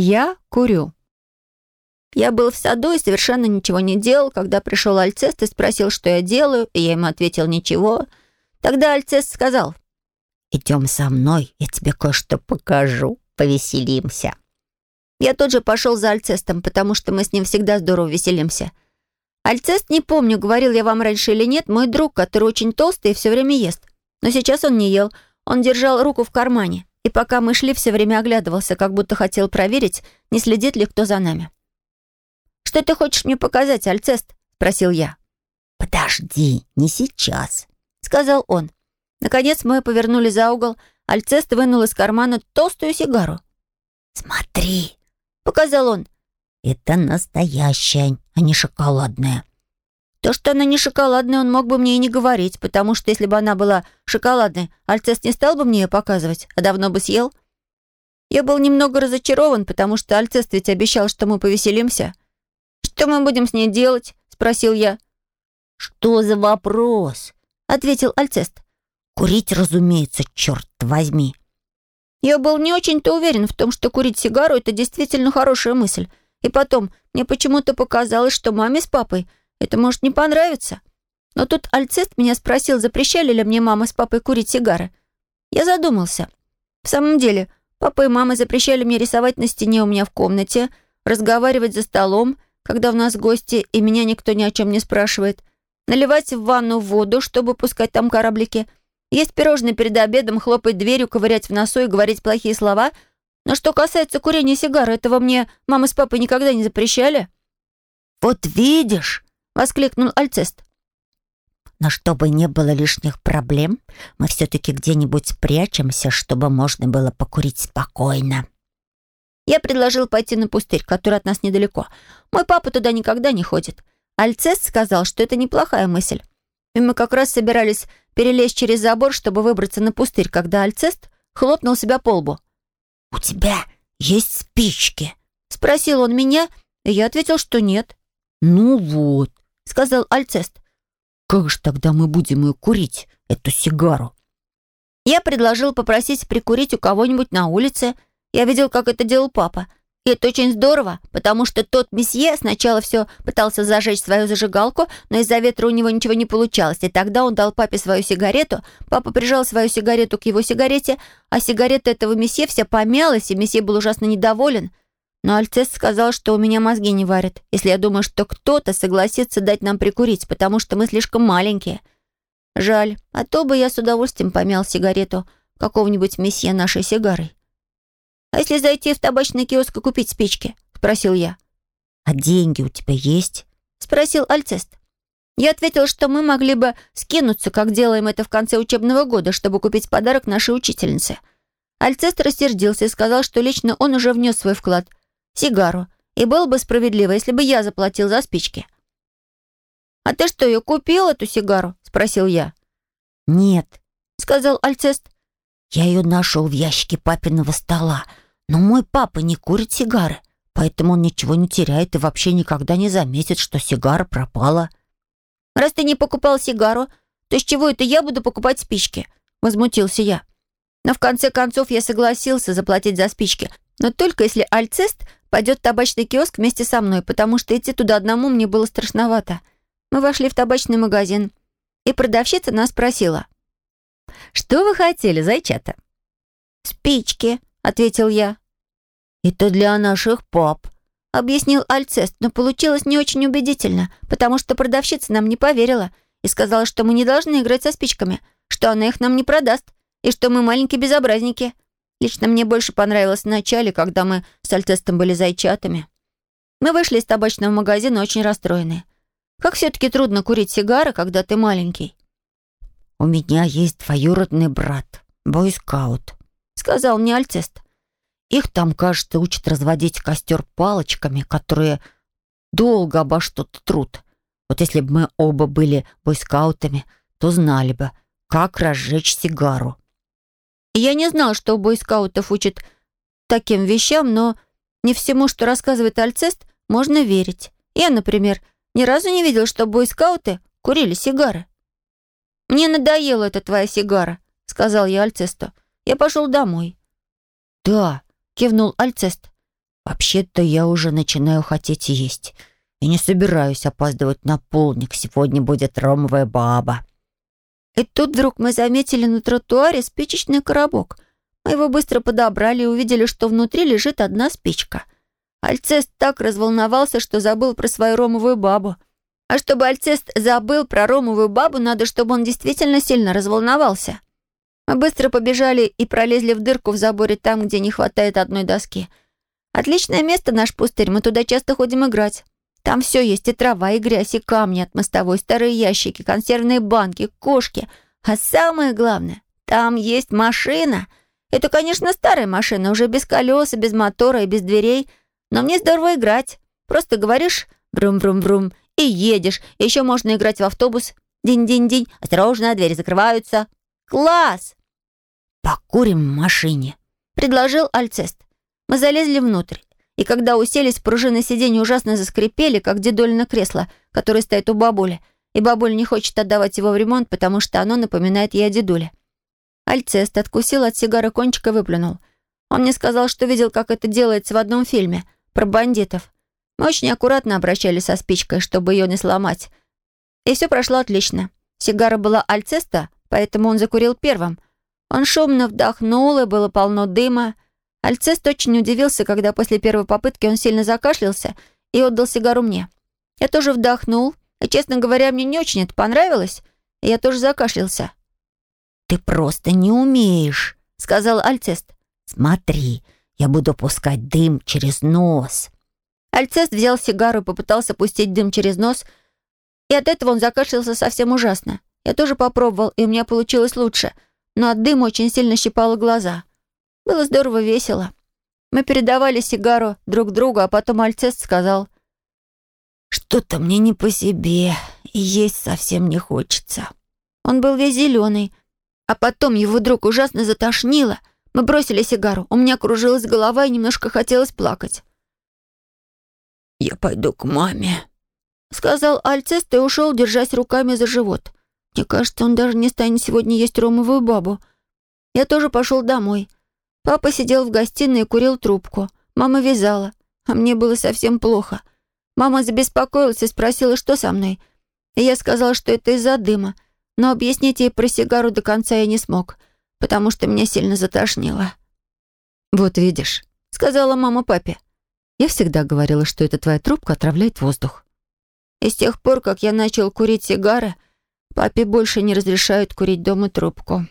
Я курю. Я был в саду и совершенно ничего не делал, когда пришел Альцест и спросил, что я делаю, и я ему ответил «ничего». Тогда Альцест сказал «Идем со мной, я тебе кое-что покажу, повеселимся». Я тут же пошел за Альцестом, потому что мы с ним всегда здорово веселимся. Альцест, не помню, говорил я вам раньше или нет, мой друг, который очень толстый и все время ест. Но сейчас он не ел, он держал руку в кармане, и пока мы шли, все время оглядывался, как будто хотел проверить, не следит ли кто за нами. «Что ты хочешь мне показать, Альцест?» — спросил я. «Подожди, не сейчас», — сказал он. Наконец мы повернули за угол. Альцест вынул из кармана толстую сигару. «Смотри», — показал он. «Это настоящая, а не шоколадная». То, что она не шоколадная, он мог бы мне и не говорить, потому что если бы она была шоколадной, Альцест не стал бы мне ее показывать, а давно бы съел. Я был немного разочарован, потому что Альцест ведь обещал, что мы повеселимся. «Что мы будем с ней делать?» — спросил я. «Что за вопрос?» — ответил Альцест. «Курить, разумеется, черт возьми». Я был не очень-то уверен в том, что курить сигару — это действительно хорошая мысль. И потом, мне почему-то показалось, что маме с папой это может не понравиться. Но тут Альцест меня спросил, запрещали ли мне мама с папой курить сигары. Я задумался. В самом деле, папа и мама запрещали мне рисовать на стене у меня в комнате, разговаривать за столом — когда у нас гости, и меня никто ни о чем не спрашивает, наливать в ванну воду, чтобы пускать там кораблики, есть пирожные перед обедом, хлопать дверью, ковырять в носу и говорить плохие слова. Но что касается курения сигары, этого мне мама с папой никогда не запрещали. «Вот видишь!» — воскликнул Альцест. «Но чтобы не было лишних проблем, мы все-таки где-нибудь спрячемся, чтобы можно было покурить спокойно». Я предложил пойти на пустырь, который от нас недалеко. Мой папа туда никогда не ходит. Альцест сказал, что это неплохая мысль. И мы как раз собирались перелезть через забор, чтобы выбраться на пустырь, когда Альцест хлопнул себя по лбу. «У тебя есть спички?» — спросил он меня, и я ответил, что нет. «Ну вот», — сказал Альцест. «Как же тогда мы будем ее курить, эту сигару?» Я предложил попросить прикурить у кого-нибудь на улице — я видел, как это делал папа. И это очень здорово, потому что тот месье сначала все пытался зажечь свою зажигалку, но из-за ветра у него ничего не получалось. И тогда он дал папе свою сигарету, папа прижал свою сигарету к его сигарете, а сигарета этого месье вся помялась, и месье был ужасно недоволен. Но Альцест сказал, что у меня мозги не варят, если я думаю, что кто-то согласится дать нам прикурить, потому что мы слишком маленькие. Жаль, а то бы я с удовольствием помял сигарету какого-нибудь месье нашей сигарой. «А если зайти в табачный киоск и купить спички?» — спросил я. «А деньги у тебя есть?» — спросил Альцест. Я ответил, что мы могли бы скинуться, как делаем это в конце учебного года, чтобы купить подарок нашей учительнице. Альцест рассердился и сказал, что лично он уже внес свой вклад — сигару, и было бы справедливо, если бы я заплатил за спички. «А ты что, ее купил, эту сигару?» — спросил я. «Нет», — сказал Альцест. «Я ее нашел в ящике папиного стола, но мой папа не курит сигары, поэтому он ничего не теряет и вообще никогда не заметит, что сигара пропала». «Раз ты не покупал сигару, то с чего это я буду покупать спички?» — возмутился я. Но в конце концов я согласился заплатить за спички, но только если Альцест пойдет в табачный киоск вместе со мной, потому что идти туда одному мне было страшновато. Мы вошли в табачный магазин, и продавщица нас спросила — «Что вы хотели, зайчата?» «Спички», — ответил я. «Это для наших пап», — объяснил Альцест, но получилось не очень убедительно, потому что продавщица нам не поверила и сказала, что мы не должны играть со спичками, что она их нам не продаст, и что мы маленькие безобразники. Лично мне больше понравилось в начале, когда мы с Альцестом были зайчатами. Мы вышли из табачного магазина очень расстроенные. Как все-таки трудно курить сигары, когда ты маленький. «У меня есть двоюродный брат, бойскаут», — сказал мне Альцест. «Их там, кажется, учат разводить костер палочками, которые долго обо что-то трут. Вот если бы мы оба были бойскаутами, то знали бы, как разжечь сигару». Я не знал, что бойскаутов учат таким вещам, но не всему, что рассказывает Альцест, можно верить. Я, например, ни разу не видел, что бойскауты курили сигары. «Мне надоела эта твоя сигара», — сказал я Альцесту. «Я пошел домой». «Да», — кивнул Альцест. Вообще-то я уже начинаю хотеть есть. И не собираюсь опаздывать на полник. Сегодня будет ромовая баба». И тут вдруг мы заметили на тротуаре спичечный коробок. Мы его быстро подобрали и увидели, что внутри лежит одна спичка. Альцест так разволновался, что забыл про свою ромовую бабу. А чтобы Альцест забыл про ромовую бабу, надо, чтобы он действительно сильно разволновался. Мы быстро побежали и пролезли в дырку в заборе там, где не хватает одной доски. Отличное место наш пустырь, мы туда часто ходим играть. Там все есть, и трава, и грязь, и камни от мостовой, старые ящики, консервные банки, кошки. А самое главное, там есть машина. Это, конечно, старая машина, уже без колеса, без мотора и без дверей. Но мне здорово играть. Просто говоришь «брум-брум-брум» и едешь. Еще можно играть в автобус. День-день-день. Осторожно, двери закрываются. Класс! «Покурим в машине», — предложил Альцест. Мы залезли внутрь. И когда уселись, пружины сиденья ужасно заскрипели, как дедолина кресло, которое стоит у бабули. И бабуля не хочет отдавать его в ремонт, потому что оно напоминает ей о дедуле. Альцест откусил от сигары кончик и выплюнул. Он мне сказал, что видел, как это делается в одном фильме про бандитов. Мы очень аккуратно обращались со спичкой, чтобы ее не сломать. И все прошло отлично. Сигара была Альцеста, поэтому он закурил первым. Он шумно вдохнул, и было полно дыма. Альцест очень удивился, когда после первой попытки он сильно закашлялся и отдал сигару мне. Я тоже вдохнул, и, честно говоря, мне не очень это понравилось, и я тоже закашлялся. «Ты просто не умеешь», — сказал Альцест. «Смотри, я буду пускать дым через нос». Альцест взял сигару и попытался пустить дым через нос, и от этого он закашлялся совсем ужасно. Я тоже попробовал, и у меня получилось лучше, но от дыма очень сильно щипало глаза. Было здорово весело. Мы передавали сигару друг другу, а потом Альцест сказал, «Что-то мне не по себе, и есть совсем не хочется». Он был весь зеленый, а потом его вдруг ужасно затошнило. Мы бросили сигару, у меня кружилась голова и немножко хотелось плакать. «Я пойду к маме», — сказал Альцест и ушел, держась руками за живот. Мне кажется, он даже не станет сегодня есть ромовую бабу. Я тоже пошел домой. Папа сидел в гостиной и курил трубку. Мама вязала, а мне было совсем плохо. Мама забеспокоилась и спросила, что со мной. И я сказал, что это из-за дыма. Но объяснить ей про сигару до конца я не смог, потому что меня сильно затошнило. «Вот видишь», — сказала мама папе. «Я всегда говорила, что эта твоя трубка отравляет воздух». И с тех пор, как я начал курить сигары, папе больше не разрешают курить дома трубку.